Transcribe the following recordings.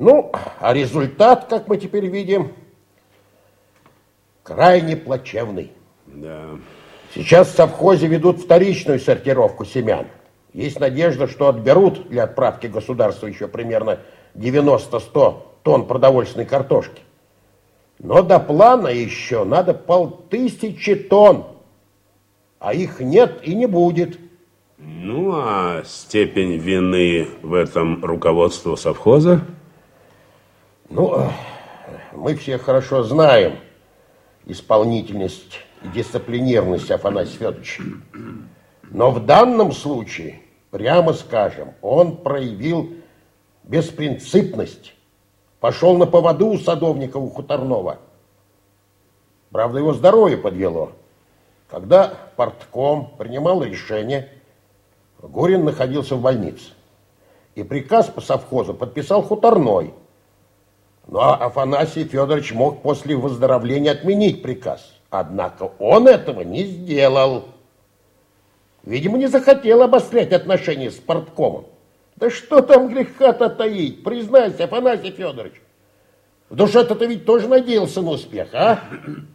Ну, а результат, как мы теперь видим, крайне плачевный. Да. Сейчас в совхозе ведут вторичную сортировку семян. Есть надежда, что отберут для отправки государства еще примерно 90-100 тонн продовольственной картошки. Но до плана еще надо полтысячи тонн, а их нет и не будет. Ну, а степень вины в этом руководству совхоза? Ну, мы все хорошо знаем исполнительность и дисциплинированность Афанасия Федоровича. Но в данном случае, прямо скажем, он проявил беспринципность, пошел на поводу у садовника у Хуторнова. Правда, его здоровье подвело. Когда портком принимал решение, Гурин находился в больнице. И приказ по совхозу подписал Хуторной. Но Афанасий Федорович мог после выздоровления отменить приказ. Однако он этого не сделал. Видимо, не захотел обострять отношения с порткомом. Да что там греха-то таить? Признайся, Афанасий Федорович. В душе-то ты ведь тоже надеялся на успех, а?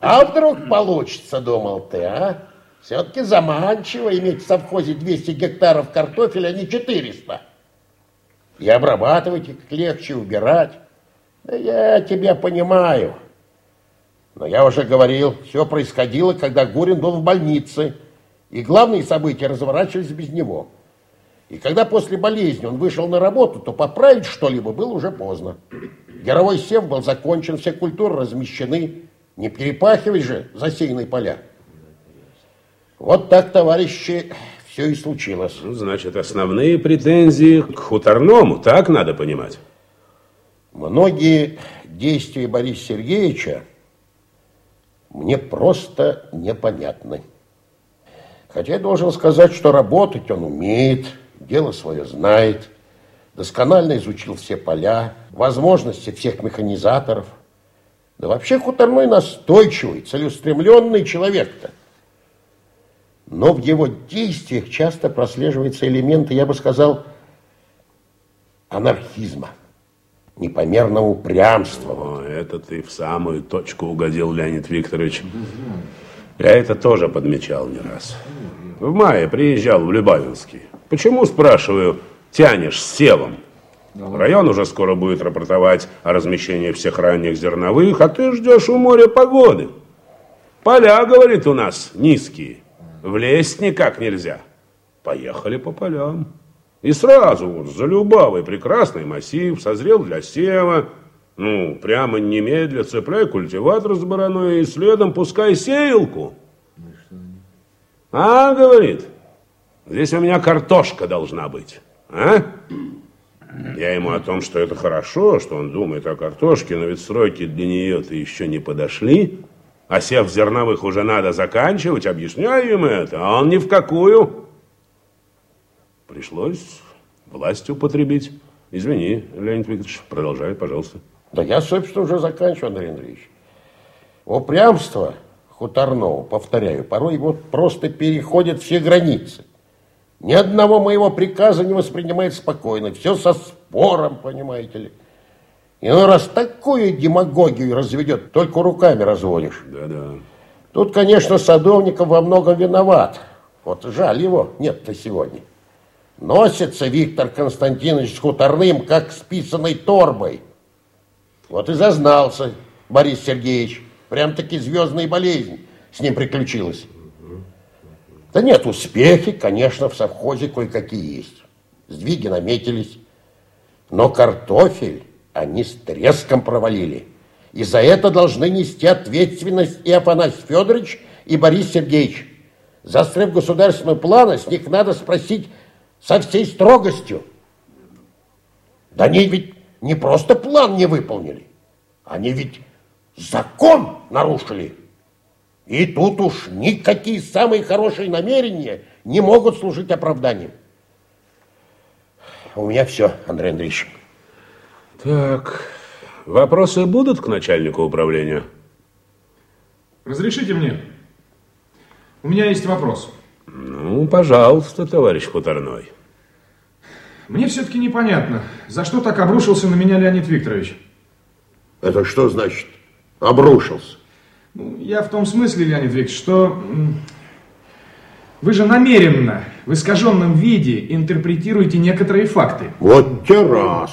А вдруг получится, думал ты, а? Все-таки заманчиво иметь в совхозе 200 гектаров картофеля, а не 400. И обрабатывать их легче, убирать. Я тебя понимаю. Но я уже говорил, все происходило, когда Гурин был в больнице, и главные события разворачивались без него. И когда после болезни он вышел на работу, то поправить что-либо было уже поздно. Яровой сев был закончен, все культуры размещены. Не перепахивай же засеянные поля. Вот так, товарищи, все и случилось. Ну, значит, основные претензии к хуторному, так надо понимать? Многие действия Бориса Сергеевича мне просто непонятны. Хотя я должен сказать, что работать он умеет, дело свое знает, досконально изучил все поля, возможности всех механизаторов. Да вообще хуторной настойчивый, целеустремленный человек-то. Но в его действиях часто прослеживаются элементы, я бы сказал, анархизма непомерного упрямства. О, это ты в самую точку угодил, Леонид Викторович. Я это тоже подмечал не раз. В мае приезжал в Любавинский. Почему, спрашиваю, тянешь с севом? Район уже скоро будет рапортовать о размещении всех ранних зерновых, а ты ждешь у моря погоды. Поля, говорит, у нас низкие. Влезть никак нельзя. Поехали по полям. И сразу вот за Любавой прекрасный массив, созрел для сева. Ну, прямо немедля цепляй культиватор с бараной и следом пускай сеялку. А, говорит, здесь у меня картошка должна быть. А? Я ему о том, что это хорошо, что он думает о картошке, но ведь сроки для нее-то еще не подошли. А сев зерновых уже надо заканчивать, объясняю ему это, а он ни в какую. Пришлось власть употребить. Извини, Леонид Викторович, продолжай, пожалуйста. Да я, собственно, уже заканчиваю, Андрей Андреевич. Упрямство хуторного, повторяю, порой вот просто переходит все границы. Ни одного моего приказа не воспринимает спокойно. Все со спором, понимаете ли. И ну раз такую демагогию разведет, только руками разводишь. Да-да. Тут, конечно, Садовников во многом виноват. Вот жаль его нет-то сегодня. Носится Виктор Константинович с хуторным, как с писаной торбой. Вот и зазнался Борис Сергеевич. Прям-таки звездная болезнь с ним приключилась. Да нет, успехи, конечно, в совхозе кое-какие есть. Сдвиги наметились. Но картофель они с треском провалили. И за это должны нести ответственность и Афанасий Федорович, и Борис Сергеевич. За срыв государственного плана с них надо спросить со всей строгостью. Да они ведь не просто план не выполнили, они ведь закон нарушили. И тут уж никакие самые хорошие намерения не могут служить оправданием. У меня все, Андрей Андреевич. Так, вопросы будут к начальнику управления? Разрешите мне? У меня есть вопрос. Ну, пожалуйста, товарищ Хуторной. Мне все-таки непонятно, за что так обрушился на меня Леонид Викторович? Это что значит обрушился? Ну, я в том смысле, Леонид Викторович, что вы же намеренно в искаженном виде интерпретируете некоторые факты. Вот те раз.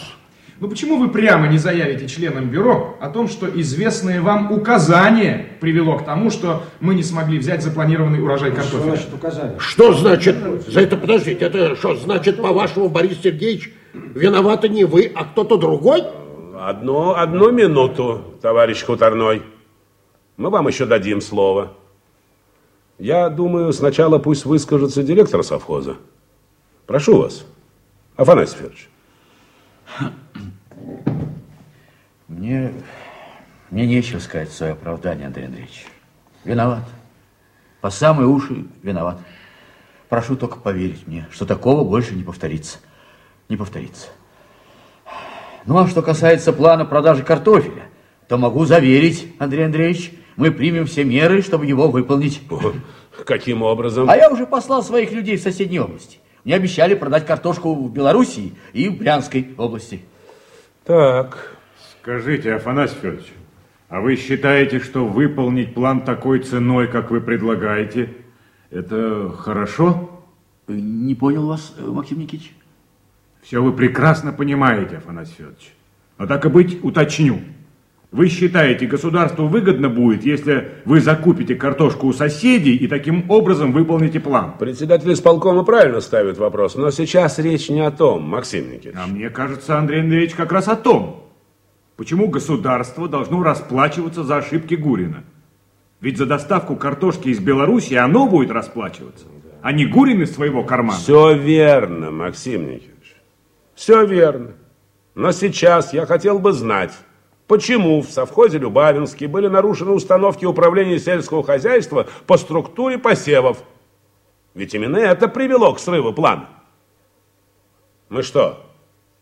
Ну почему вы прямо не заявите членам бюро о том, что известное вам указание привело к тому, что мы не смогли взять запланированный урожай картофеля? Что значит указание? Что значит? За это подождите, это что значит, по-вашему, Борис Сергеевич, виноваты не вы, а кто-то другой? Одну, одну минуту, товарищ Хуторной. Мы вам еще дадим слово. Я думаю, сначала пусть выскажется директор совхоза. Прошу вас, Афанасий Федорович. Мне, мне нечего сказать свое оправдание, Андрей Андреевич. Виноват. По самые уши виноват. Прошу только поверить мне, что такого больше не повторится. Не повторится. Ну, а что касается плана продажи картофеля, то могу заверить, Андрей Андреевич, мы примем все меры, чтобы его выполнить. Каким образом? А я уже послал своих людей в соседней области. Мне обещали продать картошку в Белоруссии и в Брянской области. Так. Скажите, Афанасий Федорович, а вы считаете, что выполнить план такой ценой, как вы предлагаете, это хорошо? Не понял вас, Максим Никитич. Все вы прекрасно понимаете, Афанасий Федорович. Но так и быть, уточню. Вы считаете, государству выгодно будет, если вы закупите картошку у соседей и таким образом выполните план? Председатель исполкома правильно ставит вопрос, но сейчас речь не о том, Максим Никитич. А мне кажется, Андрей Андреевич, как раз о том. Почему государство должно расплачиваться за ошибки Гурина? Ведь за доставку картошки из Беларуси оно будет расплачиваться, а не Гурин из своего кармана. Все верно, Максим Никитич. Все верно. Но сейчас я хотел бы знать, Почему в совхозе Любавинский были нарушены установки управления сельского хозяйства по структуре посевов? Ведь именно это привело к срыву плана. Мы что,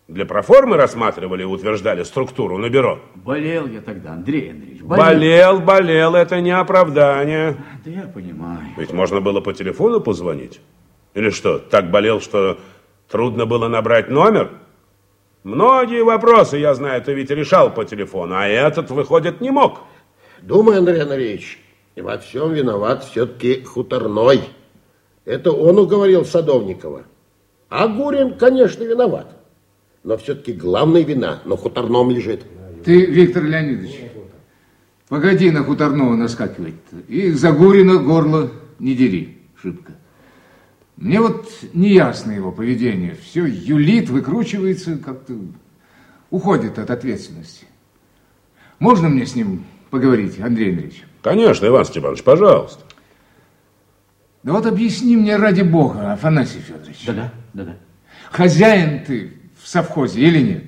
для проформы рассматривали и утверждали структуру на бюро? Болел я тогда, Андрей Андреевич. Болел, болел, болел это не оправдание. Да я понимаю. Ведь можно было по телефону позвонить. Или что, так болел, что трудно было набрать номер? Многие вопросы, я знаю, ты ведь решал по телефону, а этот, выходит, не мог. Думаю, Андрей Андреевич, во всем виноват все-таки хуторной. Это он уговорил Садовникова. А Гурин, конечно, виноват. Но все-таки главная вина на хуторном лежит. Ты, Виктор Леонидович, погоди на хуторного наскакивать. И за Гурина горло не дери, шибко. Мне вот не ясно его поведение. Все юлит, выкручивается, как-то уходит от ответственности. Можно мне с ним поговорить, Андрей Андреевич? Конечно, Иван Степанович, пожалуйста. Да вот объясни мне ради бога, Афанасий Федорович. Да-да, да-да. Хозяин ты в совхозе или нет?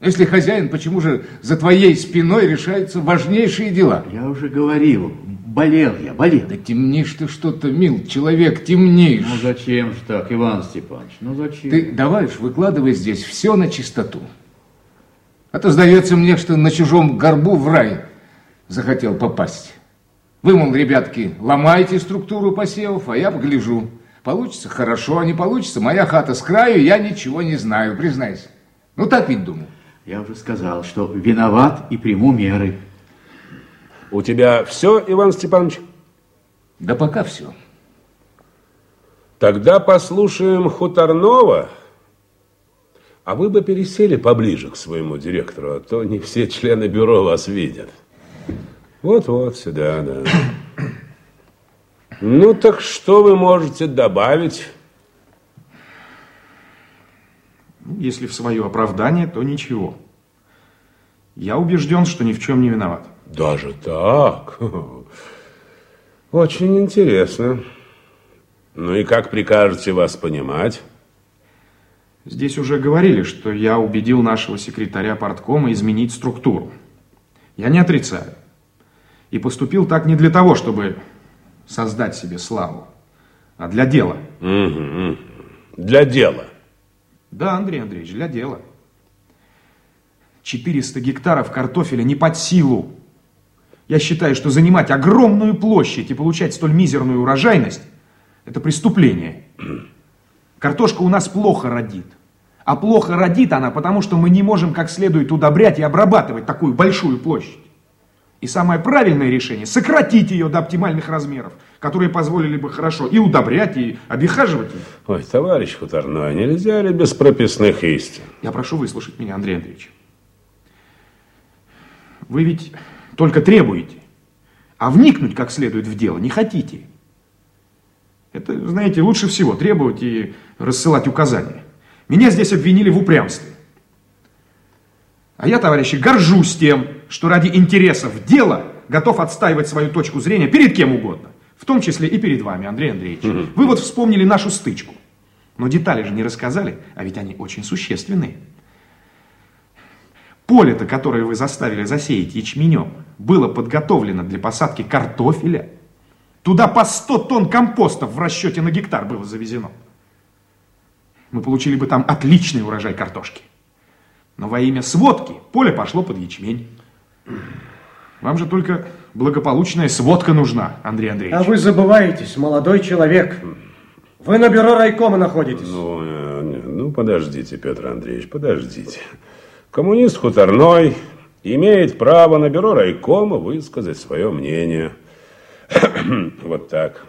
Если хозяин, почему же за твоей спиной решаются важнейшие дела? Я уже говорил, Болел я, болел. Да темнишь ты что-то, мил человек, темнишь. Ну зачем же так, Иван Степанович, ну зачем? Ты давай уж выкладывай здесь все на чистоту. А то сдается мне, что на чужом горбу в рай захотел попасть. Вы, мол, ребятки, ломайте структуру посевов, а я погляжу. Получится хорошо, а не получится, моя хата с краю, я ничего не знаю, признайся. Ну так ведь думал. Я уже сказал, что виноват и приму меры. У тебя все, Иван Степанович? Да пока все. Тогда послушаем Хуторнова. А вы бы пересели поближе к своему директору, а то не все члены бюро вас видят. Вот-вот, сюда, да. Ну, так что вы можете добавить? Если в свое оправдание, то ничего. Я убежден, что ни в чем не виноват. Даже так? Очень интересно. Ну и как прикажете вас понимать? Здесь уже говорили, что я убедил нашего секретаря парткома изменить структуру. Я не отрицаю. И поступил так не для того, чтобы создать себе славу, а для дела. Угу. Для дела. Да, Андрей Андреевич, для дела. 400 гектаров картофеля не под силу я считаю, что занимать огромную площадь и получать столь мизерную урожайность – это преступление. Картошка у нас плохо родит. А плохо родит она, потому что мы не можем как следует удобрять и обрабатывать такую большую площадь. И самое правильное решение – сократить ее до оптимальных размеров, которые позволили бы хорошо и удобрять, и обихаживать ее. Ой, товарищ Хуторной, нельзя ли без прописных истин? Я прошу выслушать меня, Андрей Андреевич. Вы ведь только требуете, а вникнуть как следует в дело не хотите. Это, знаете, лучше всего требовать и рассылать указания. Меня здесь обвинили в упрямстве. А я, товарищи, горжусь тем, что ради интересов дела готов отстаивать свою точку зрения перед кем угодно. В том числе и перед вами, Андрей Андреевич. Угу. Вы вот вспомнили нашу стычку. Но детали же не рассказали, а ведь они очень существенные. Поле-то, которое вы заставили засеять ячменем, было подготовлено для посадки картофеля. Туда по 100 тонн компостов в расчете на гектар было завезено. Мы получили бы там отличный урожай картошки. Но во имя сводки поле пошло под ячмень. Вам же только благополучная сводка нужна, Андрей Андреевич. А вы забываетесь, молодой человек. Вы на бюро райкома находитесь. Ну, э, ну подождите, Петр Андреевич, подождите. Коммунист хуторной имеет право на бюро райкома высказать свое мнение. вот так.